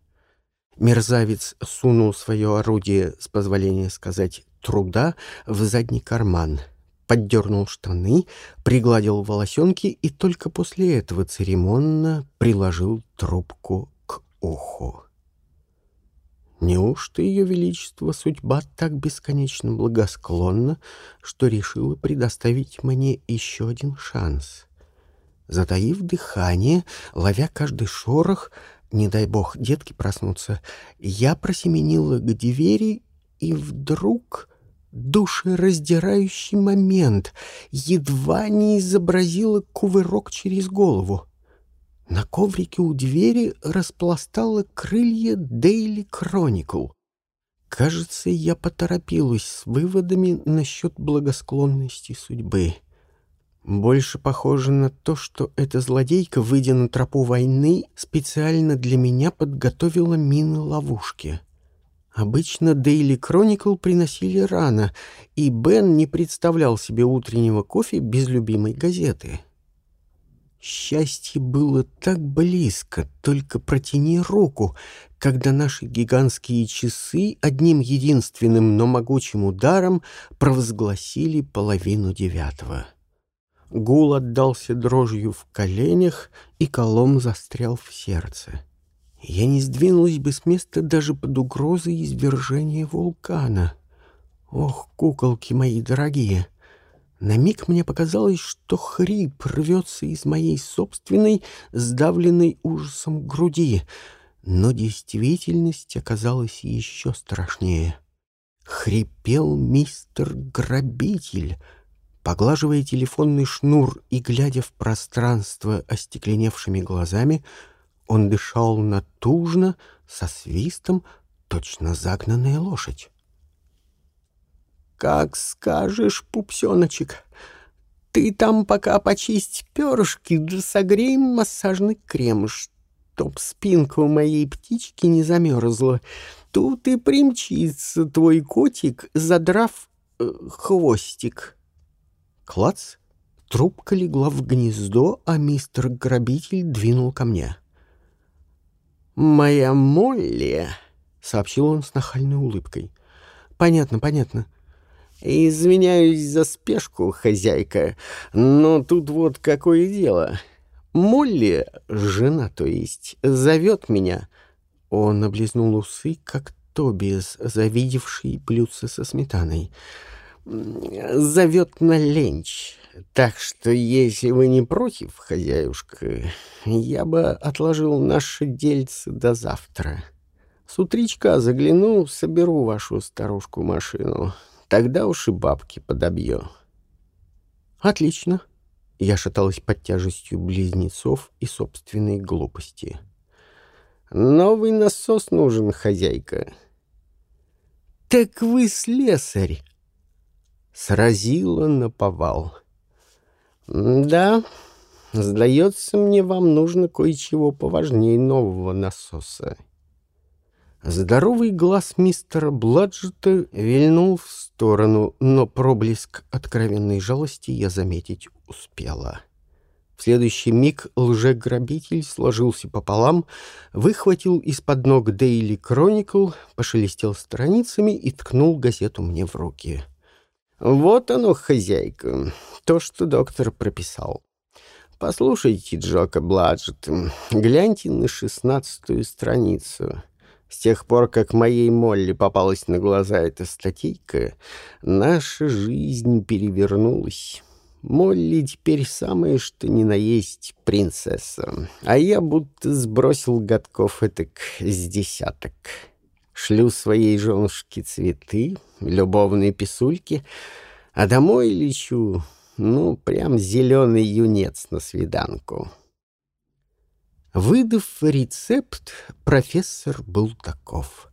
Мерзавец сунул свое орудие, с позволения сказать, труда в задний карман, поддернул штаны, пригладил волосенки и только после этого церемонно приложил трубку к уху. Неужто ее величество судьба так бесконечно благосклонна, что решила предоставить мне еще один шанс? Затаив дыхание, ловя каждый шорох, не дай бог детки проснутся, я просеменила к двери, и вдруг душераздирающий момент едва не изобразила кувырок через голову. На коврике у двери распластала крылья Daily Chronicle. Кажется, я поторопилась с выводами насчет благосклонности судьбы. Больше похоже на то, что эта злодейка, выйдя на тропу войны, специально для меня подготовила мины-ловушки. Обычно Daily Chronicle приносили рано, и Бен не представлял себе утреннего кофе без любимой газеты. Счастье было так близко, только протяни руку, когда наши гигантские часы одним единственным, но могучим ударом провозгласили половину девятого. Гул отдался дрожью в коленях, и колом застрял в сердце. Я не сдвинулась бы с места даже под угрозой извержения вулкана. Ох, куколки мои дорогие! На миг мне показалось, что хрип рвется из моей собственной, сдавленной ужасом груди, но действительность оказалась еще страшнее. Хрипел мистер-грабитель, поглаживая телефонный шнур и глядя в пространство остекленевшими глазами — он дышал натужно, со свистом, точно загнанная лошадь. «Как скажешь, пупсеночек, ты там пока почисть перышки да согрей массажный крем, чтоб спинка у моей птички не замерзла. Тут и примчится твой котик, задрав э, хвостик». Клац! Трубка легла в гнездо, а мистер-грабитель двинул ко мне. «Моя Молли», — сообщил он с нахальной улыбкой. «Понятно, понятно». «Извиняюсь за спешку, хозяйка, но тут вот какое дело. Молли, жена то есть, зовет меня». Он облизнул усы, как Тобиас, завидевший блюдце со сметаной. «Зовет на ленч. Так что, если вы не против, хозяюшка, я бы отложил наши дельцы до завтра. С утречка загляну, соберу вашу старушку машину. Тогда уж и бабки подобью. Отлично. Я шаталась под тяжестью близнецов и собственной глупости. Новый насос нужен, хозяйка. Так вы слесарь. Сразила на повал. «Да, сдается мне, вам нужно кое-чего поважнее нового насоса». Здоровый глаз мистера Бладжета вильнул в сторону, но проблеск откровенной жалости я заметить успела. В следующий миг лжеграбитель сложился пополам, выхватил из-под ног Daily Chronicle, пошелестел страницами и ткнул газету мне в руки. «Вот оно, хозяйка, то, что доктор прописал. Послушайте, Джока Бладжет, гляньте на шестнадцатую страницу. С тех пор, как моей Молли попалась на глаза эта статейка, наша жизнь перевернулась». Молли теперь самое что ни на есть принцесса, а я будто сбросил годков этак с десяток. Шлю своей женушке цветы, любовные писульки, а домой лечу, ну, прям зеленый юнец на свиданку. Выдав рецепт, профессор был таков.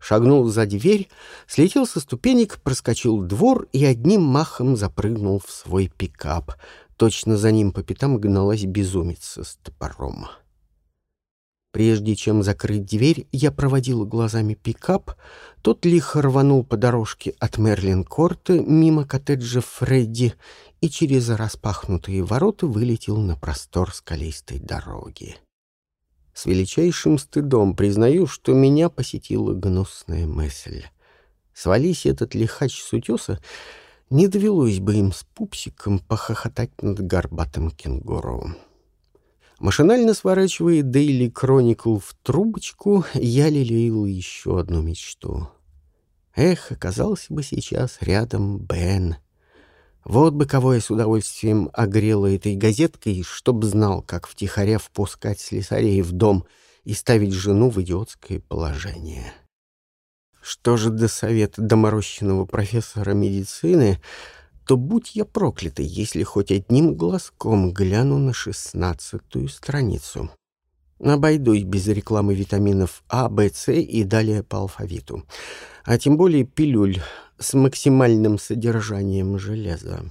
Шагнул за дверь, слетел со ступенек, проскочил двор и одним махом запрыгнул в свой пикап. Точно за ним по пятам гналась безумица с топором. Прежде чем закрыть дверь, я проводила глазами пикап. Тот лихо рванул по дорожке от Мерлин-Корта мимо коттеджа Фредди и через распахнутые ворота вылетел на простор скалистой дороги. С величайшим стыдом признаю, что меня посетила гнусная мысль. Свались этот лихач с утеса, не довелось бы им с пупсиком похохотать над горбатым кенгуру. Машинально сворачивая Daily Chronicle в трубочку, я лелеял еще одну мечту. Эх, оказался бы сейчас рядом Бен. Вот бы кого я с удовольствием огрела этой газеткой, чтоб знал, как втихаря впускать слесарей в дом и ставить жену в идиотское положение. Что же до совета доморощенного профессора медицины — то будь я проклятый, если хоть одним глазком гляну на шестнадцатую страницу. Обойдусь без рекламы витаминов А, В, С и далее по алфавиту. А тем более пилюль с максимальным содержанием железа.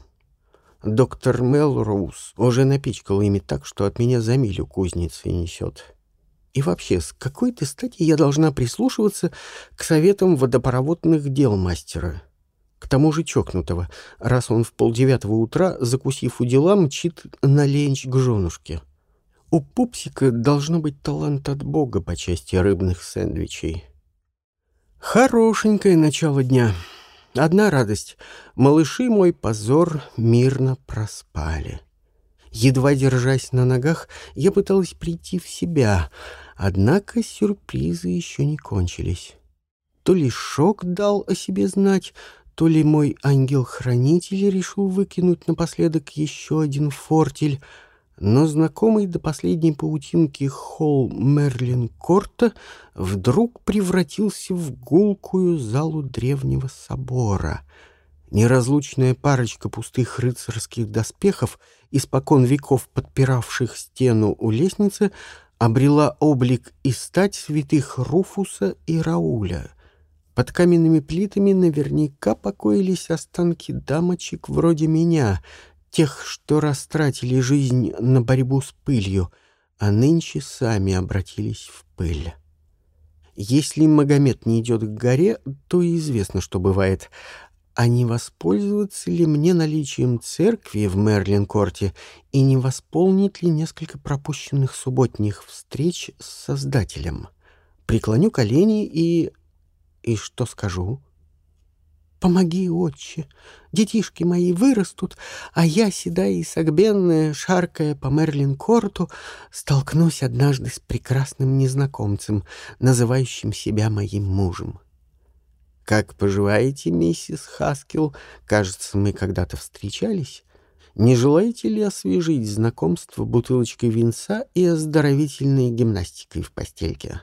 Доктор Мелроуз уже напичкал ими так, что от меня за милю кузницы несет. И вообще, с какой-то стати я должна прислушиваться к советам водопроводных дел мастера? К тому же чокнутого, раз он в полдевятого утра, закусив у дела, мчит на ленч к женушке. У пупсика должно быть талант от бога по части рыбных сэндвичей. Хорошенькое начало дня. Одна радость. Малыши мой позор мирно проспали. Едва держась на ногах, я пыталась прийти в себя, однако сюрпризы еще не кончились. То ли шок дал о себе знать, то ли мой ангел-хранитель решил выкинуть напоследок еще один фортель, но знакомый до последней паутинки холл Мерлин Корта вдруг превратился в гулкую залу древнего собора. Неразлучная парочка пустых рыцарских доспехов, испокон веков подпиравших стену у лестницы, обрела облик и стать святых Руфуса и Рауля — под каменными плитами наверняка покоились останки дамочек вроде меня, тех, что растратили жизнь на борьбу с пылью, а нынче сами обратились в пыль. Если Магомед не идет к горе, то известно, что бывает. А не воспользоваться ли мне наличием церкви в Мерлин-корте и не восполнить ли несколько пропущенных субботних встреч с Создателем? Преклоню колени и и что скажу? Помоги, отче. Детишки мои вырастут, а я, седая и согбенная, шаркая по Мерлин-корту, столкнусь однажды с прекрасным незнакомцем, называющим себя моим мужем. «Как поживаете, миссис Хаскил? Кажется, мы когда-то встречались. Не желаете ли освежить знакомство бутылочкой винца и оздоровительной гимнастикой в постельке?»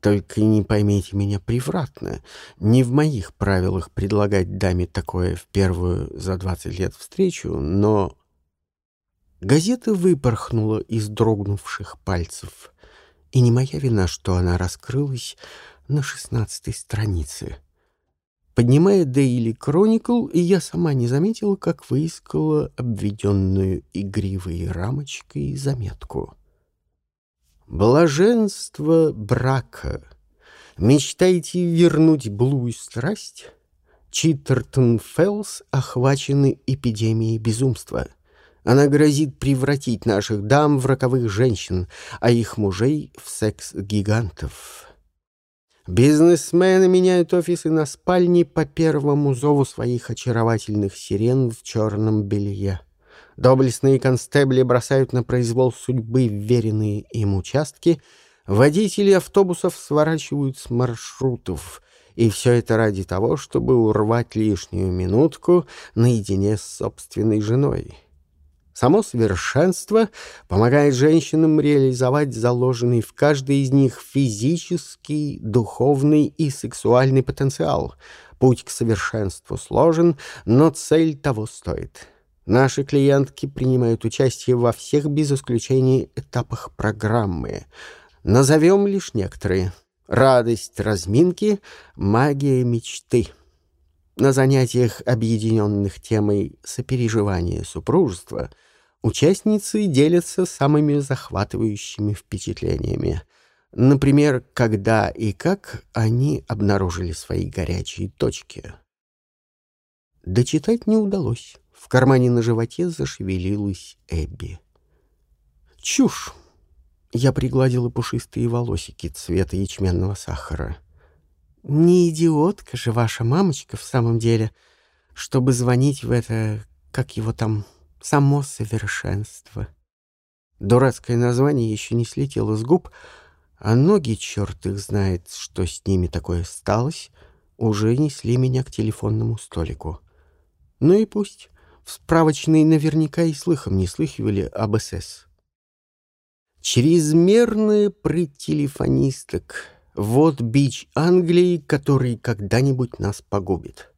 Только не поймите меня превратно. Не в моих правилах предлагать даме такое в первую за двадцать лет встречу, но... Газета выпорхнула из дрогнувших пальцев, и не моя вина, что она раскрылась на шестнадцатой странице. Поднимая Daily Chronicle, я сама не заметила, как выискала обведенную игривой рамочкой заметку — Блаженство брака. Мечтаете вернуть былую страсть? Читтертон Феллс охвачены эпидемией безумства. Она грозит превратить наших дам в роковых женщин, а их мужей в секс-гигантов. Бизнесмены меняют офисы на спальни по первому зову своих очаровательных сирен в черном белье. Доблестные констебли бросают на произвол судьбы вверенные им участки, водители автобусов сворачивают с маршрутов, и все это ради того, чтобы урвать лишнюю минутку наедине с собственной женой. Само совершенство помогает женщинам реализовать заложенный в каждой из них физический, духовный и сексуальный потенциал. Путь к совершенству сложен, но цель того стоит. Наши клиентки принимают участие во всех без исключения этапах программы. Назовем лишь некоторые. Радость разминки, магия мечты. На занятиях, объединенных темой сопереживания супружества, участницы делятся самыми захватывающими впечатлениями. Например, когда и как они обнаружили свои горячие точки. Дочитать не удалось. В кармане на животе зашевелилась Эбби. «Чушь!» Я пригладила пушистые волосики цвета ячменного сахара. «Не идиотка же ваша мамочка в самом деле, чтобы звонить в это, как его там, само совершенство». Дурацкое название еще не слетело с губ, а ноги, черт их знает, что с ними такое сталось, уже несли меня к телефонному столику. Ну и пусть. В справочной наверняка и слыхом не слыхивали об СС. Чрезмерная прыть телефонисток. Вот бич Англии, который когда-нибудь нас погубит.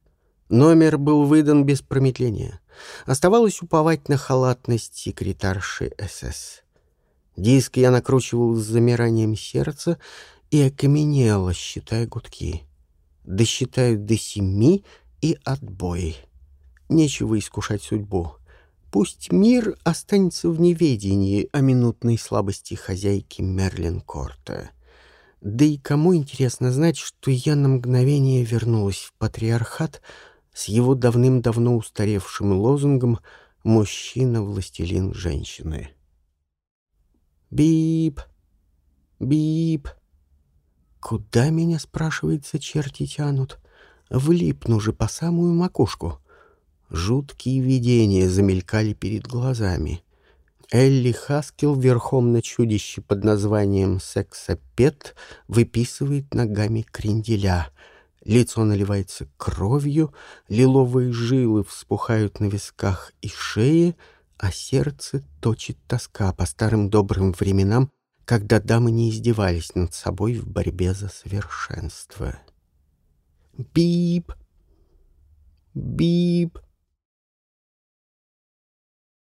Номер был выдан без промедления. Оставалось уповать на халатность секретарши СС. Диск я накручивал с замиранием сердца и окаменела, считая гудки. Досчитаю до семи и отбой. Нечего искушать судьбу. Пусть мир останется в неведении о минутной слабости хозяйки Мерлин Корта. Да и кому интересно знать, что я на мгновение вернулась в патриархат с его давным-давно устаревшим лозунгом «Мужчина – властелин женщины». Бип, бип. Куда меня, спрашивается, черти тянут? Влипну же по самую макушку. Жуткие видения замелькали перед глазами. Элли Хаскел верхом на чудище под названием «Сексопед» выписывает ногами кренделя. Лицо наливается кровью, лиловые жилы вспухают на висках и шее, а сердце точит тоска по старым добрым временам, когда дамы не издевались над собой в борьбе за совершенство. Бип! Бип!